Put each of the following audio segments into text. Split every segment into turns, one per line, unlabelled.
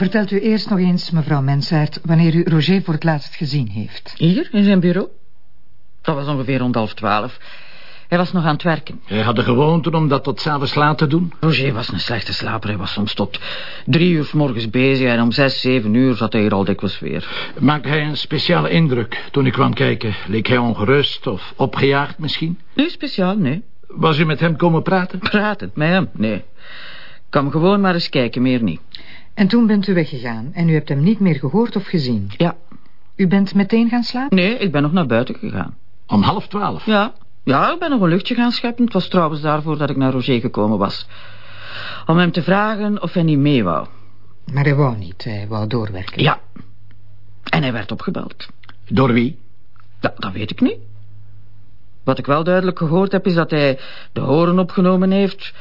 Vertelt u eerst nog eens, mevrouw Mensaert... wanneer u Roger voor het laatst gezien heeft.
Hier, in zijn bureau. Dat was ongeveer rond half twaalf. Hij was nog aan het werken.
Hij had de gewoonte om dat tot s'avonds laat te doen?
Roger was een slechte slaper. Hij was soms tot drie uur s morgens bezig... en om zes, zeven uur zat hij hier al dikwijls weer.
Maakte hij een speciale indruk toen ik kwam kijken? Leek hij ongerust of opgejaagd misschien?
Nee, speciaal, nee.
Was u met hem komen praten?
Praten, met hem? Nee. Kom gewoon maar eens kijken, meer niet.
En toen bent u weggegaan en u hebt hem niet meer gehoord of gezien?
Ja.
U bent meteen gaan slapen?
Nee, ik ben nog naar buiten gegaan.
Om half twaalf?
Ja. Ja, ik ben nog een luchtje gaan scheppen. Het was trouwens daarvoor dat ik naar Roger gekomen was. Om hem te vragen of hij niet mee wou.
Maar hij wou niet, hij wou doorwerken.
Ja. En hij werd opgebeld.
Door wie?
Ja, dat weet ik niet. Wat ik wel duidelijk gehoord heb is dat hij de horen opgenomen heeft...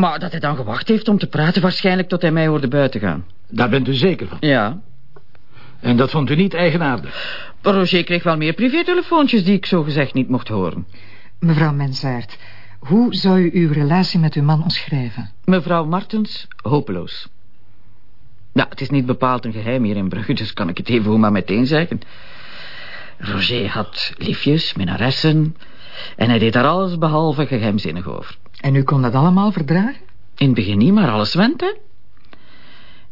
Maar dat hij dan gewacht heeft om te praten... waarschijnlijk tot hij mij hoorde buiten gaan.
Daar bent u zeker van?
Ja.
En dat vond u niet eigenaardig?
Roger kreeg wel meer privételefoontjes die ik zo gezegd niet mocht horen.
Mevrouw Mensaert, hoe zou u uw relatie met uw man omschrijven?
Mevrouw Martens, hopeloos. Nou, het is niet bepaald een geheim hier in Brugge, dus kan ik het even maar meteen zeggen. Roger had liefjes, minnaressen... en hij deed daar alles behalve geheimzinnig over.
En u kon dat allemaal verdragen?
In het begin niet, maar alles went, hè?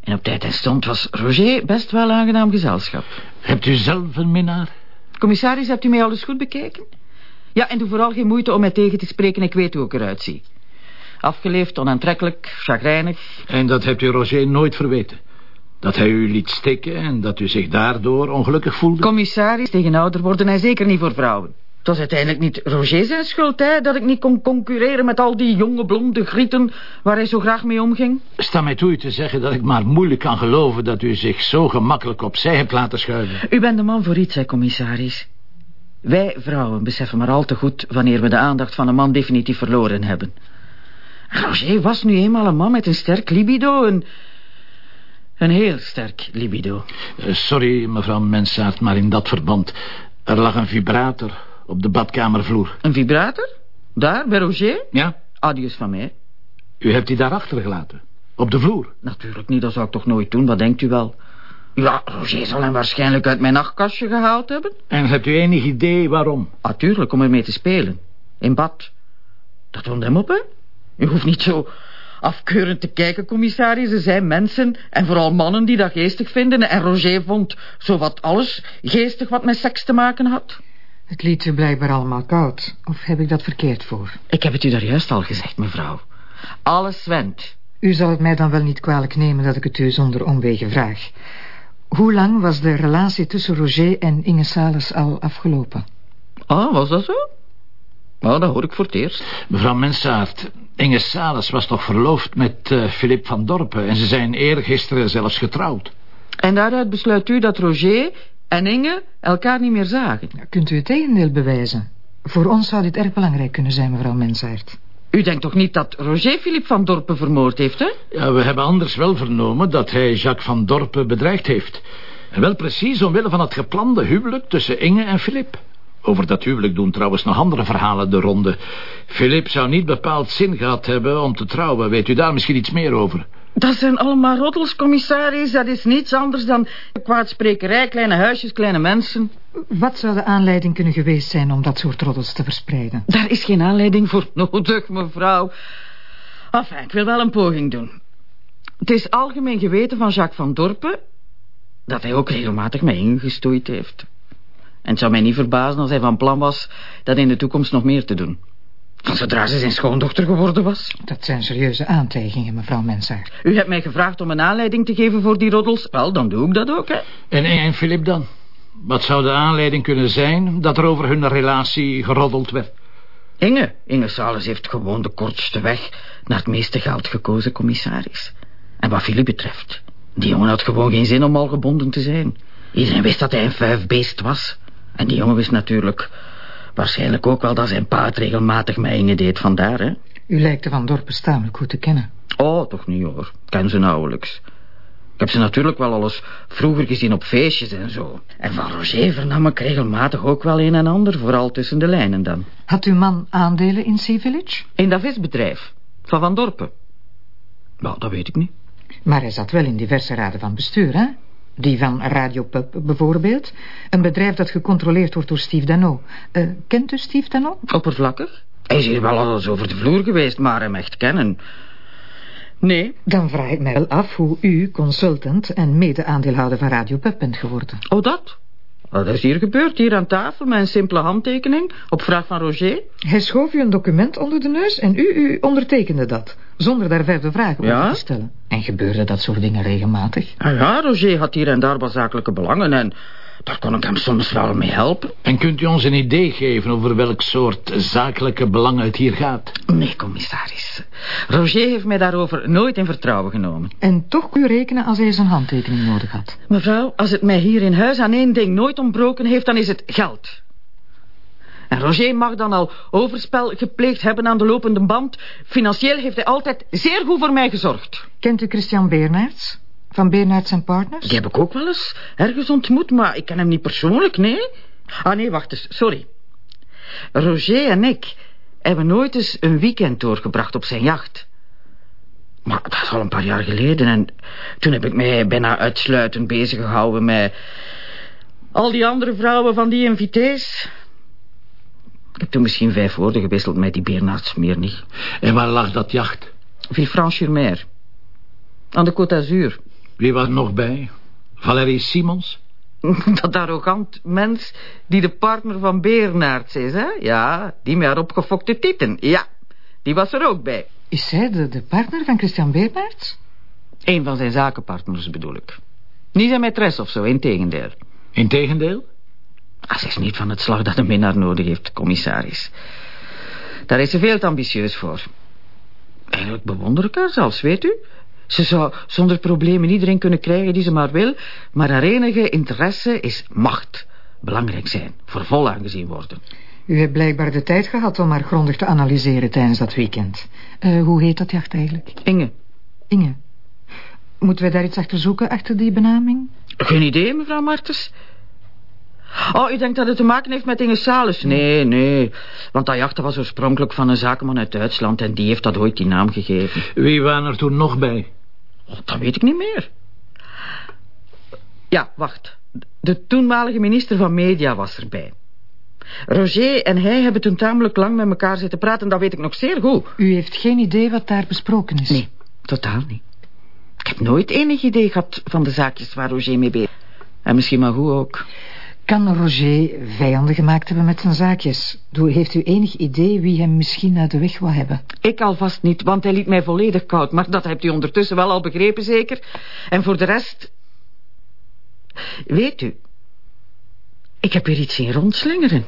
En op tijd en stond was Roger best wel aangenaam gezelschap.
Hebt u zelf een minnaar?
Commissaris, hebt u mij alles goed bekeken? Ja, en doe vooral geen moeite om mij tegen te spreken, ik weet hoe ik eruit zie. Afgeleefd, onaantrekkelijk, chagrijnig.
En dat hebt u Roger nooit verweten? Dat hij u liet stikken en dat u zich daardoor ongelukkig voelde?
Commissaris, tegen ouder worden hij zeker niet voor vrouwen. Het was uiteindelijk niet Roger zijn schuld, hè, dat ik niet kon concurreren met al die jonge blonde grieten waar hij zo graag mee omging.
Sta mij toe u te zeggen dat ik maar moeilijk kan geloven dat u zich zo gemakkelijk opzij hebt laten schuiven.
U bent de man voor iets, hè, commissaris. Wij vrouwen beseffen maar al te goed wanneer we de aandacht van een man definitief verloren hebben. Roger was nu eenmaal een man met een sterk libido, een, een heel sterk libido.
Uh, sorry, mevrouw Mensaert, maar in dat verband... er lag een vibrator op de badkamervloer.
Een vibrator? Daar, bij Roger?
Ja.
Adius van mij.
U hebt die daar achtergelaten? Op de vloer?
Natuurlijk niet, dat zou ik toch nooit doen, wat denkt u wel? Ja, Roger zal hem waarschijnlijk uit mijn nachtkastje gehaald hebben.
En hebt u enig idee waarom?
Natuurlijk, om ermee te spelen. In bad. Dat woont hem op, hè? U hoeft niet zo afkeurend te kijken, commissaris. Er zijn mensen, en vooral mannen, die dat geestig vinden. En Roger vond zowat alles geestig wat met seks te maken had.
Het liet u blijkbaar allemaal koud. Of heb ik dat verkeerd voor?
Ik heb het u daar juist al gezegd, mevrouw. Alles went.
U zal het mij dan wel niet kwalijk nemen dat ik het u zonder omwegen vraag. Hoe lang was de relatie tussen Roger en Inge Sales al afgelopen?
Ah, was dat zo? Nou, dat hoor ik voor het eerst.
Mevrouw Mensaert, Inge Sales was toch verloofd met uh, Philip van Dorpen... en ze zijn eergisteren zelfs getrouwd.
En daaruit besluit u dat Roger en Inge elkaar niet meer zagen?
Kunt u het tegendeel bewijzen? Voor ons zou dit erg belangrijk kunnen zijn, mevrouw Mensaert.
U denkt toch niet dat Roger Philippe van Dorpen vermoord heeft, hè?
Ja, we hebben anders wel vernomen dat hij Jacques van Dorpen bedreigd heeft. En wel precies omwille van het geplande huwelijk tussen Inge en Philippe. Over dat huwelijk doen trouwens nog andere verhalen de ronde. Philippe zou niet bepaald zin gehad hebben om te trouwen. Weet u daar misschien iets meer over?
Dat zijn allemaal roddels, commissaris. Dat is niets anders dan kwaadsprekerij, kleine huisjes, kleine mensen.
Wat zou de aanleiding kunnen geweest zijn om dat soort roddels te verspreiden?
Daar is geen aanleiding voor nodig, mevrouw. Enfin, ik wil wel een poging doen. Het is algemeen geweten van Jacques van Dorpen... dat hij ook regelmatig met ingestoeid heeft. En het zou mij niet verbazen als hij van plan was... dat in de toekomst nog meer te doen. Van zodra ze zijn schoondochter geworden was.
Dat zijn serieuze aantijgingen, mevrouw Mensaert.
U hebt mij gevraagd om een aanleiding te geven voor die roddels. Wel, dan doe ik dat ook, hè.
En, en Philip dan? Wat zou de aanleiding kunnen zijn dat er over hun relatie geroddeld werd?
Inge, Inge Sales heeft gewoon de kortste weg naar het meeste geld gekozen, commissaris. En wat Philip betreft, die jongen had gewoon geen zin om al gebonden te zijn. Iedereen wist dat hij een vuifbeest was. En die jongen wist natuurlijk waarschijnlijk ook wel dat zijn pa het regelmatig met Inge deed, vandaar, hè.
U lijkt de Van Dorpen tamelijk goed te kennen.
Oh, toch niet, hoor. Ken ze nauwelijks. Ik heb ze natuurlijk wel al eens vroeger gezien op feestjes en zo. En van Roger vernam ik regelmatig ook wel een en ander, vooral tussen de lijnen dan.
Had uw man aandelen in Sea Village?
In dat visbedrijf, van Van Dorpen. Nou, dat weet ik niet.
Maar hij zat wel in diverse raden van bestuur, hè? Die van Radio Pub bijvoorbeeld. Een bedrijf dat gecontroleerd wordt door Steve Dano. Uh, kent u Steve Dano?
Oppervlakkig. Hij is hier wel alles over de vloer geweest, maar hem echt kennen... Nee.
Dan vraag ik mij wel af hoe u consultant en mede-aandeelhouder van Radio Pub bent geworden.
Oh, dat? Dat is hier gebeurd, hier aan tafel, met een simpele handtekening, op vraag van Roger.
Hij schoof u een document onder de neus en u, u ondertekende dat, zonder daar verder vragen
Ja?
over te stellen. En gebeurde dat soort dingen regelmatig?
Ah ja, Roger had hier en daar wat zakelijke belangen en daar kon ik hem soms wel mee helpen.
En kunt u ons een idee geven over welk soort zakelijke belangen het hier gaat?
Nee, commissaris. Roger heeft mij daarover nooit in vertrouwen genomen.
En toch kun u rekenen als hij zijn handtekening nodig had.
Mevrouw, als het mij hier in huis aan één ding nooit ontbroken heeft, dan is het geld. En Roger mag dan al overspel gepleegd hebben aan de lopende band. Financieel heeft hij altijd zeer goed voor mij gezorgd.
Kent u Christian Bernards? Van Bernards en Partners?
Die heb ik ook wel eens ergens ontmoet, maar ik ken hem niet persoonlijk, nee. Ah nee, wacht eens, sorry. Roger en ik hebben nooit eens een weekend doorgebracht op zijn jacht. Maar dat is al een paar jaar geleden en toen heb ik mij bijna uitsluitend bezig gehouden met al die andere vrouwen van die invités. Ik heb toen misschien vijf woorden gewisseld met die Bernards, meer niet.
En waar lag dat jacht?
Villefranche-sur-Mer. Aan de Côte d'Azur.
Wie was er nog bij? Valerie Simons?
Dat arrogant mens die de partner van Bernards is, hè? Ja, die met haar opgefokte tieten. Ja, die was er ook bij.
Is zij de, de partner van Christian Bernards?
Een van zijn zakenpartners bedoel ik. Niet zijn maîtresse of zo, integendeel.
Integendeel?
Ah, ze is niet van het slag dat een minnaar nodig heeft, commissaris. Daar is ze veel te ambitieus voor. Eigenlijk bewonder ik haar zelfs, weet u. Ze zou zonder problemen iedereen kunnen krijgen die ze maar wil, maar haar enige interesse is macht. Belangrijk zijn, voor vol aangezien worden.
U hebt blijkbaar de tijd gehad om haar grondig te analyseren tijdens dat weekend. Eh, hoe heet dat jacht eigenlijk?
Inge,
Inge. Moeten wij daar iets achter zoeken, achter die benaming?
geen idee, mevrouw Martens? Oh, u denkt dat het te maken heeft met Inge Salus? Nee, nee. Want dat jachten was oorspronkelijk van een zakenman uit Duitsland... en die heeft dat ooit die naam gegeven.
Wie waren er toen nog bij?
Dat weet ik niet meer. Ja, wacht. De toenmalige minister van Media was erbij. Roger en hij hebben toen tamelijk lang met elkaar zitten praten... dat weet ik nog zeer goed.
U heeft geen idee wat daar besproken is?
Nee, totaal niet. Ik heb nooit enig idee gehad van de zaakjes waar Roger mee bezig is. En misschien maar goed ook.
Kan Roger vijanden gemaakt hebben met zijn zaakjes? Doe, heeft u enig idee wie hem misschien uit de weg wil hebben?
Ik alvast niet, want hij liet mij volledig koud. Maar dat hebt u ondertussen wel al begrepen, zeker? En voor de rest... Weet u... Ik heb hier iets zien rondslingeren.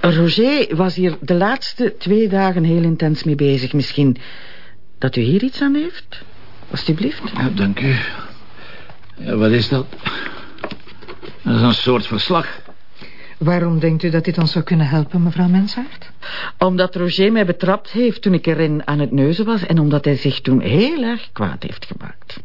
Roger was hier de laatste twee dagen heel intens mee bezig. Misschien dat u hier iets aan heeft? Alsjeblieft.
Ja, dank u. Ja, wat is dat? Dat is een soort verslag.
Waarom denkt u dat dit ons zou kunnen helpen, mevrouw Mensaert?
Omdat Roger mij betrapt heeft toen ik erin aan het neuzen was... en omdat hij zich toen heel erg kwaad heeft gemaakt.